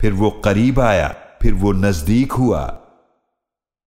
फिर वो करीब आया फिर वो नज़दीक हुआ।